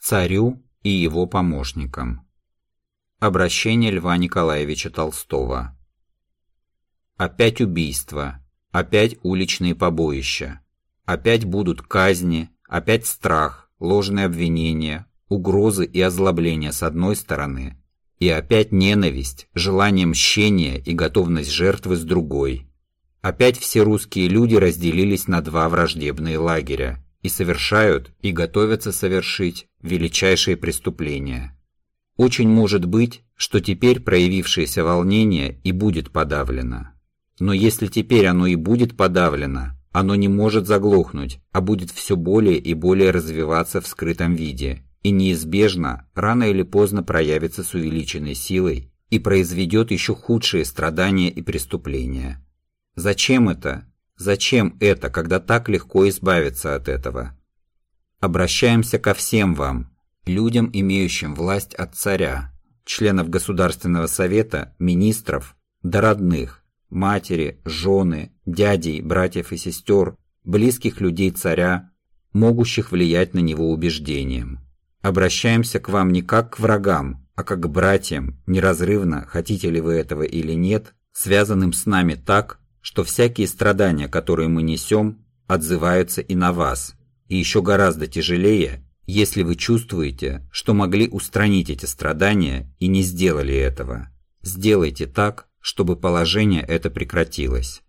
царю и его помощникам. Обращение Льва Николаевича Толстого. Опять убийства, опять уличные побоища, опять будут казни, опять страх, ложные обвинения, угрозы и озлобления с одной стороны, и опять ненависть, желание мщения и готовность жертвы с другой. Опять все русские люди разделились на два враждебные лагеря и совершают и готовятся совершить величайшие преступления. Очень может быть, что теперь проявившееся волнение и будет подавлено. Но если теперь оно и будет подавлено, оно не может заглохнуть, а будет все более и более развиваться в скрытом виде, и неизбежно рано или поздно проявится с увеличенной силой и произведет еще худшие страдания и преступления. Зачем это? Зачем это, когда так легко избавиться от этого? Обращаемся ко всем вам, людям, имеющим власть от царя, членов Государственного совета, министров, до родных, матери, жены, дядей, братьев и сестер, близких людей царя, могущих влиять на него убеждением. Обращаемся к вам не как к врагам, а как к братьям, неразрывно, хотите ли вы этого или нет, связанным с нами так, что всякие страдания, которые мы несем, отзываются и на вас, и еще гораздо тяжелее, если вы чувствуете, что могли устранить эти страдания и не сделали этого. Сделайте так, чтобы положение это прекратилось.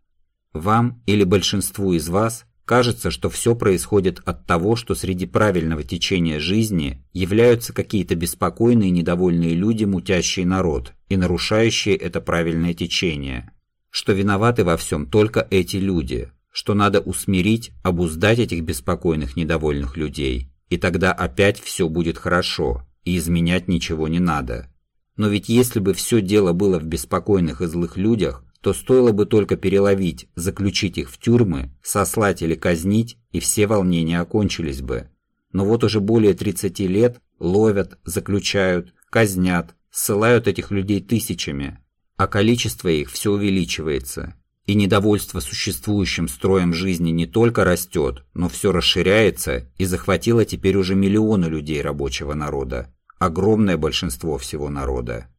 Вам или большинству из вас кажется, что все происходит от того, что среди правильного течения жизни являются какие-то беспокойные недовольные люди, мутящие народ и нарушающие это правильное течение. Что виноваты во всем только эти люди, что надо усмирить, обуздать этих беспокойных, недовольных людей, и тогда опять все будет хорошо, и изменять ничего не надо. Но ведь если бы все дело было в беспокойных и злых людях, то стоило бы только переловить, заключить их в тюрьмы, сослать или казнить, и все волнения окончились бы. Но вот уже более 30 лет ловят, заключают, казнят, ссылают этих людей тысячами, а количество их все увеличивается, и недовольство существующим строем жизни не только растет, но все расширяется и захватило теперь уже миллионы людей рабочего народа, огромное большинство всего народа.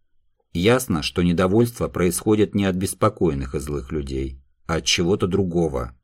Ясно, что недовольство происходит не от беспокойных и злых людей, а от чего-то другого.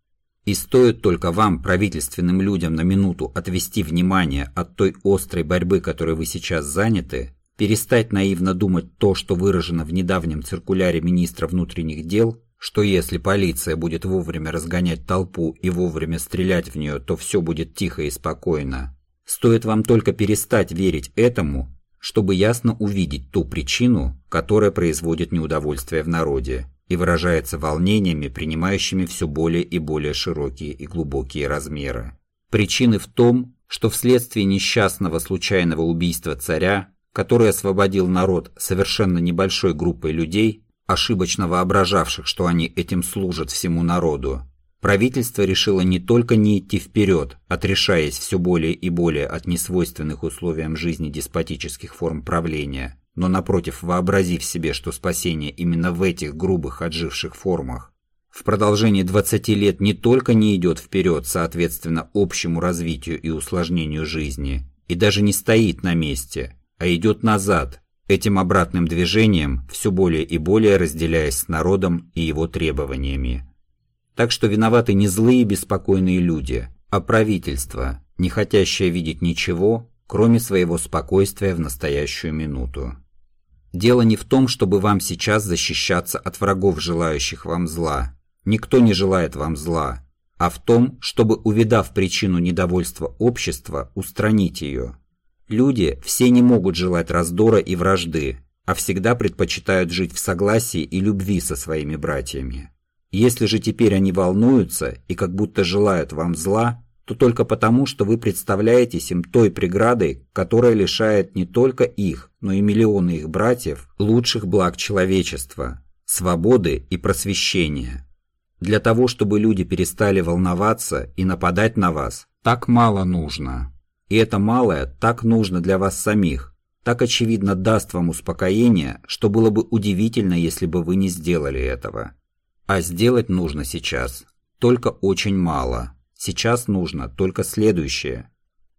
И стоит только вам, правительственным людям, на минуту отвести внимание от той острой борьбы, которой вы сейчас заняты, перестать наивно думать то, что выражено в недавнем циркуляре министра внутренних дел, что если полиция будет вовремя разгонять толпу и вовремя стрелять в нее, то все будет тихо и спокойно. Стоит вам только перестать верить этому, чтобы ясно увидеть ту причину, которая производит неудовольствие в народе и выражается волнениями, принимающими все более и более широкие и глубокие размеры. Причины в том, что вследствие несчастного случайного убийства царя, который освободил народ совершенно небольшой группой людей, ошибочно воображавших, что они этим служат всему народу, правительство решило не только не идти вперед, отрешаясь все более и более от несвойственных условиям жизни деспотических форм правления, но напротив вообразив себе, что спасение именно в этих грубых отживших формах, в продолжении 20 лет не только не идет вперед соответственно общему развитию и усложнению жизни, и даже не стоит на месте, а идет назад, этим обратным движением все более и более разделяясь с народом и его требованиями. Так что виноваты не злые беспокойные люди, а правительство, не хотящее видеть ничего, кроме своего спокойствия в настоящую минуту. Дело не в том, чтобы вам сейчас защищаться от врагов, желающих вам зла. Никто не желает вам зла, а в том, чтобы, увидав причину недовольства общества, устранить ее. Люди все не могут желать раздора и вражды, а всегда предпочитают жить в согласии и любви со своими братьями. Если же теперь они волнуются и как будто желают вам зла, то только потому, что вы представляетесь им той преградой, которая лишает не только их, но и миллионы их братьев лучших благ человечества, свободы и просвещения. Для того, чтобы люди перестали волноваться и нападать на вас, так мало нужно. И это малое так нужно для вас самих, так очевидно даст вам успокоение, что было бы удивительно, если бы вы не сделали этого. А сделать нужно сейчас только очень мало. Сейчас нужно только следующее.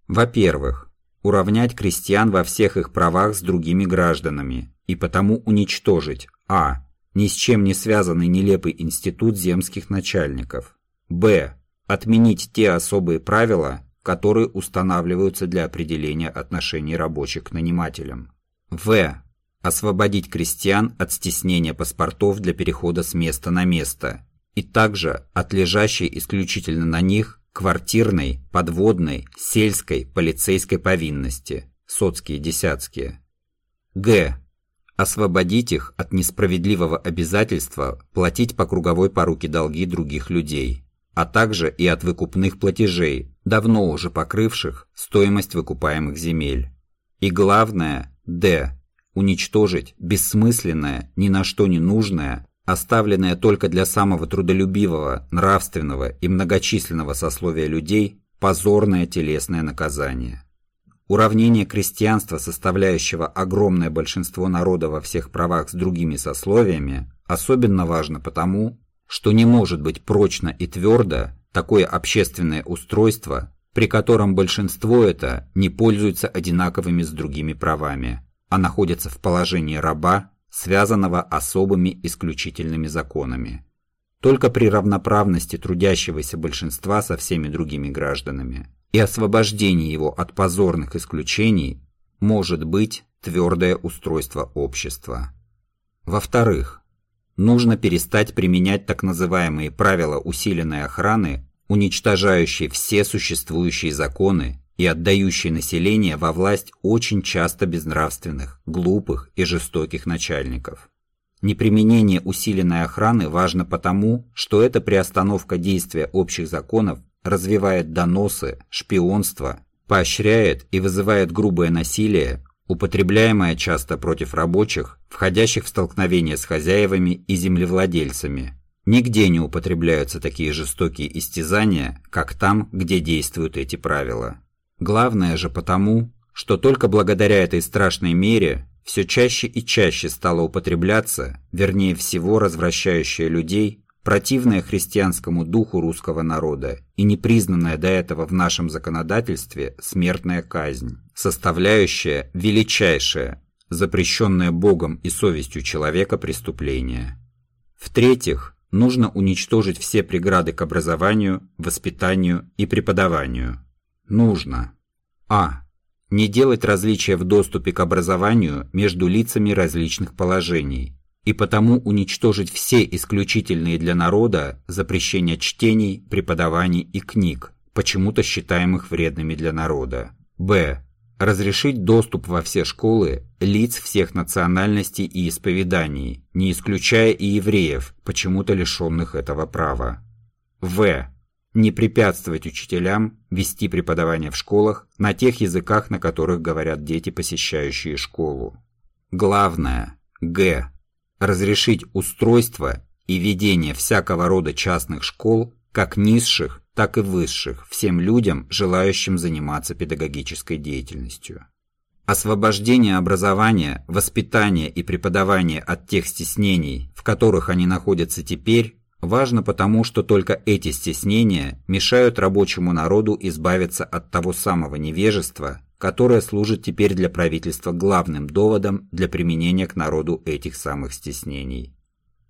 Во-первых, Уравнять крестьян во всех их правах с другими гражданами и потому уничтожить а. Ни с чем не связанный нелепый институт земских начальников. б. Отменить те особые правила, которые устанавливаются для определения отношений рабочих к нанимателям. В. Освободить крестьян от стеснения паспортов для перехода с места на место и также от лежащей исключительно на них квартирной, подводной, сельской, полицейской повинности, соцкие, десятские. Г. Освободить их от несправедливого обязательства платить по круговой поруке долги других людей, а также и от выкупных платежей, давно уже покрывших стоимость выкупаемых земель. И главное, Д. Уничтожить бессмысленное, ни на что не нужное, оставленное только для самого трудолюбивого, нравственного и многочисленного сословия людей, позорное телесное наказание. Уравнение крестьянства, составляющего огромное большинство народа во всех правах с другими сословиями, особенно важно потому, что не может быть прочно и твердо такое общественное устройство, при котором большинство это не пользуется одинаковыми с другими правами, а находится в положении раба связанного особыми исключительными законами. Только при равноправности трудящегося большинства со всеми другими гражданами и освобождении его от позорных исключений может быть твердое устройство общества. Во-вторых, нужно перестать применять так называемые правила усиленной охраны, уничтожающие все существующие законы и отдающий население во власть очень часто безнравственных, глупых и жестоких начальников. Неприменение усиленной охраны важно потому, что эта приостановка действия общих законов развивает доносы, шпионство, поощряет и вызывает грубое насилие, употребляемое часто против рабочих, входящих в столкновение с хозяевами и землевладельцами. Нигде не употребляются такие жестокие истязания, как там, где действуют эти правила. Главное же потому, что только благодаря этой страшной мере все чаще и чаще стало употребляться, вернее всего развращающая людей, противная христианскому духу русского народа и непризнанная до этого в нашем законодательстве смертная казнь, составляющая величайшее, запрещенное Богом и совестью человека преступление. В-третьих, нужно уничтожить все преграды к образованию, воспитанию и преподаванию – Нужно. А. Не делать различия в доступе к образованию между лицами различных положений, и потому уничтожить все исключительные для народа запрещения чтений, преподаваний и книг, почему-то считаемых вредными для народа. Б. Разрешить доступ во все школы лиц всех национальностей и исповеданий, не исключая и евреев, почему-то лишенных этого права. В не препятствовать учителям вести преподавание в школах на тех языках, на которых говорят дети, посещающие школу. Главное, г. Разрешить устройство и ведение всякого рода частных школ, как низших, так и высших, всем людям, желающим заниматься педагогической деятельностью. Освобождение образования, воспитания и преподавания от тех стеснений, в которых они находятся теперь, Важно потому, что только эти стеснения мешают рабочему народу избавиться от того самого невежества, которое служит теперь для правительства главным доводом для применения к народу этих самых стеснений.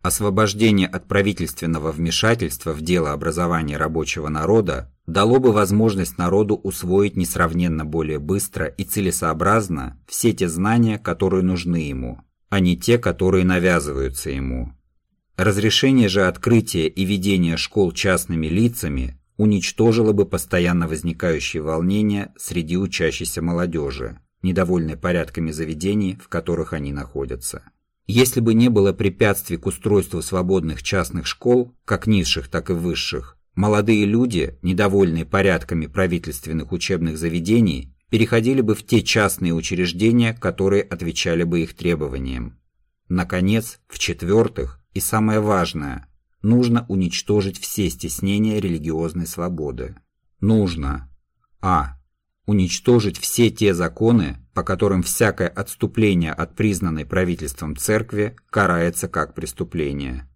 Освобождение от правительственного вмешательства в дело образования рабочего народа дало бы возможность народу усвоить несравненно более быстро и целесообразно все те знания, которые нужны ему, а не те, которые навязываются ему. Разрешение же открытия и ведения школ частными лицами уничтожило бы постоянно возникающие волнения среди учащейся молодежи, недовольной порядками заведений, в которых они находятся. Если бы не было препятствий к устройству свободных частных школ, как низших, так и высших, молодые люди, недовольные порядками правительственных учебных заведений, переходили бы в те частные учреждения, которые отвечали бы их требованиям. Наконец, в-четвертых, и самое важное, нужно уничтожить все стеснения религиозной свободы. Нужно а. Уничтожить все те законы, по которым всякое отступление от признанной правительством церкви карается как преступление.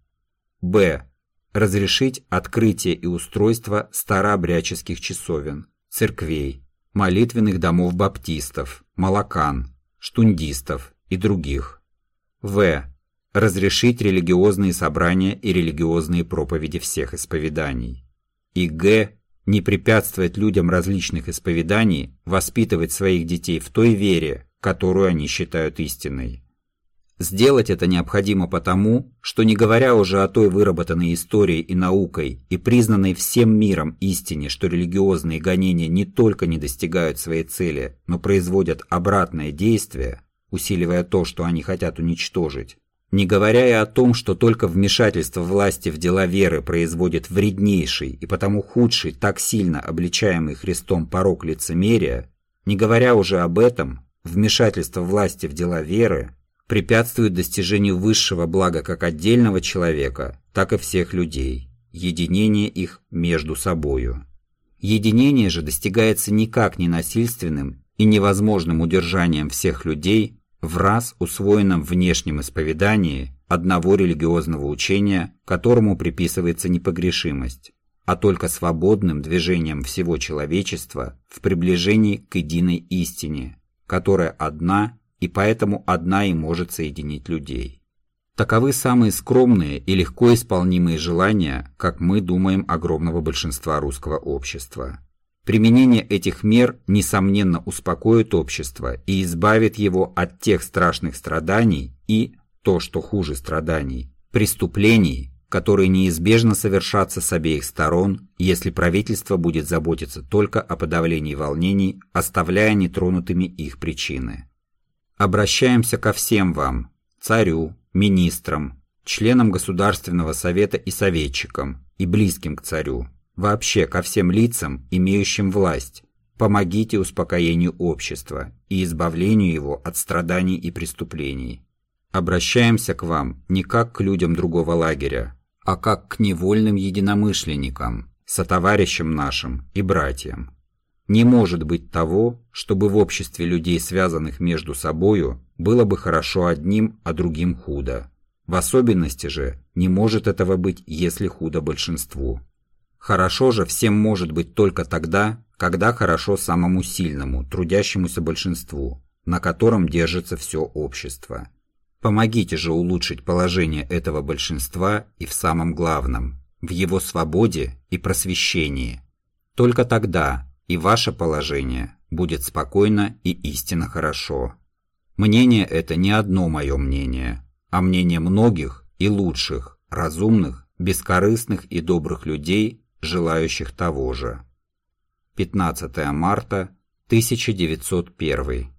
б. Разрешить открытие и устройство старообрядческих часовен, церквей, молитвенных домов баптистов, молокан, штундистов и других. В. Разрешить религиозные собрания и религиозные проповеди всех исповеданий. И Г. Не препятствовать людям различных исповеданий воспитывать своих детей в той вере, которую они считают истинной. Сделать это необходимо потому, что не говоря уже о той выработанной историей и наукой и признанной всем миром истине, что религиозные гонения не только не достигают своей цели, но производят обратное действие, усиливая то, что они хотят уничтожить, не говоря и о том, что только вмешательство власти в дела веры производит вреднейший и потому худший, так сильно обличаемый Христом порог лицемерия, не говоря уже об этом, вмешательство власти в дела веры препятствует достижению высшего блага как отдельного человека, так и всех людей, единение их между собою. Единение же достигается никак не насильственным и невозможным удержанием всех людей в раз усвоенном внешнем исповедании одного религиозного учения, которому приписывается непогрешимость, а только свободным движением всего человечества в приближении к единой истине, которая одна и поэтому одна и может соединить людей. Таковы самые скромные и легко исполнимые желания, как мы думаем, огромного большинства русского общества. Применение этих мер, несомненно, успокоит общество и избавит его от тех страшных страданий и, то, что хуже страданий, преступлений, которые неизбежно совершатся с обеих сторон, если правительство будет заботиться только о подавлении волнений, оставляя нетронутыми их причины. Обращаемся ко всем вам, царю, министрам, членам Государственного совета и советчикам, и близким к царю, вообще ко всем лицам, имеющим власть, помогите успокоению общества и избавлению его от страданий и преступлений. Обращаемся к вам не как к людям другого лагеря, а как к невольным единомышленникам, сотоварищам нашим и братьям. Не может быть того, чтобы в обществе людей, связанных между собою, было бы хорошо одним, а другим худо. В особенности же не может этого быть, если худо большинству. Хорошо же всем может быть только тогда, когда хорошо самому сильному, трудящемуся большинству, на котором держится все общество. Помогите же улучшить положение этого большинства и в самом главном – в его свободе и просвещении. Только тогда и ваше положение будет спокойно и истинно хорошо. Мнение это не одно мое мнение, а мнение многих и лучших, разумных, бескорыстных и добрых людей, желающих того же. 15 марта 1901